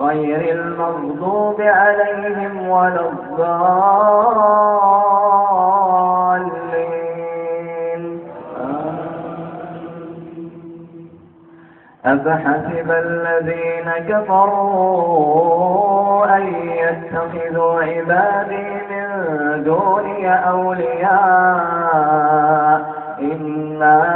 غير المغضوب عليهم ولا الضالين. أفحسب الذين كفروا أن يتخذوا عبادي من دوني أولياء إنا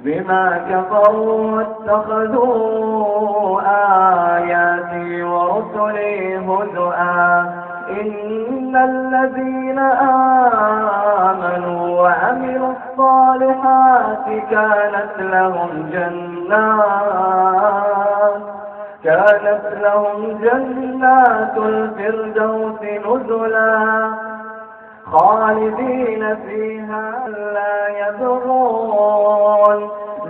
بما كفروا واتخذوا آياتي ورسلي هدؤا إن الذين آمنوا وعملوا الصالحات كانت لهم جنات كانت لهم جنات الفردوس نزلا. خالدين فيها لا يبغون.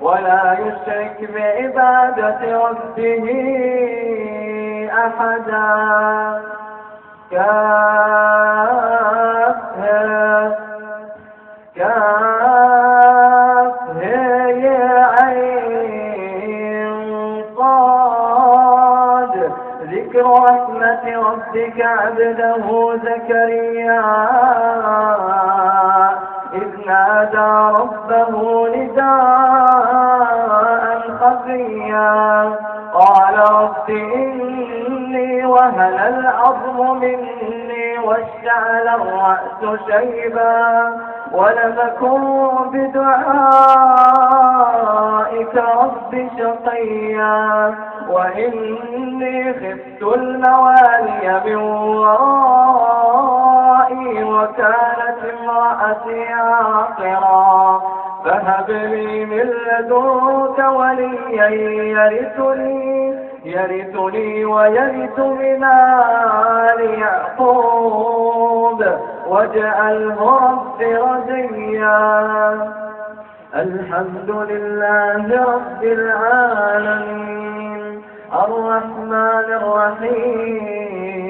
ولا يشرك بعبادة ربه أحدا. كافر كافر يا عين صاد ذكر رحمة ربك عبده زكريا. إذ نادى ربه نداء خفيا قال رب إني وهن العظم مني واشتعل الرأس شيبا ولم أكن بدعائك رب شقيا. وإني خفت الموالي من ورائي وكانت امرأتي عاقرا. فهب لي من لدنك وليا يرثني يرثني ويرث من آل يعقوب. واجعله رب رضيا. الحمد لله رب العالمين. الرحمن الرحيم.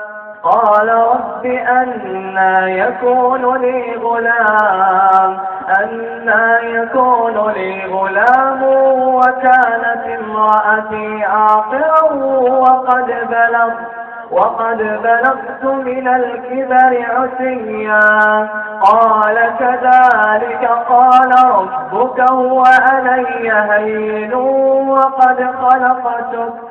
قال رب أنا يكون لي غلام أنا يكون لي غلام وكانت امرأتي عاقرا وقد بلغت وقد بلغت من الكبر عتيا قال كذلك قال ربك هو علي هين وقد خلقتك.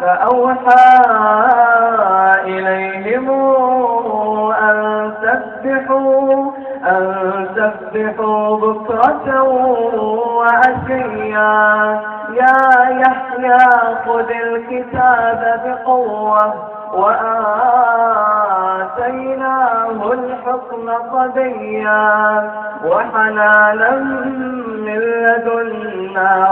فأوحى إليهم أن سبحوا أن سبحوا بكرة وعشيا. يا يحيى خذ الكتاب بقوة وآتيناه الحكم صبيا. وحنانا من لدنا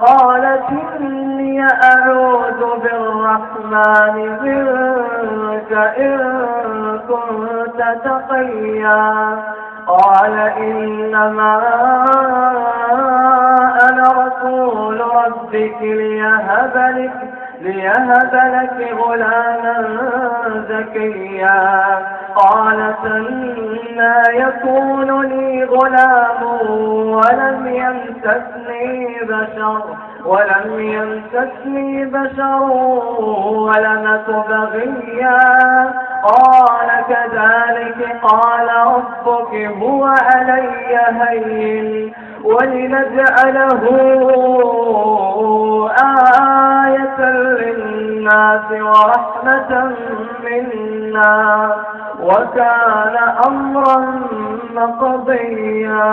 قالت إني أعوذ بالرحمن منك إن كنت تقيا. قال إنما أنا رسول ربك ليهب لك ليهب لك غلاما زكيا. قال سنا يكون لي غلام ولم يمسسني بشر ولم يمسسني بشر ولمك بغيا. قال كذلك قال ربك هو علي هين ولنجعله آية للناس ورحمة منا. وكان أمرا مقضيا.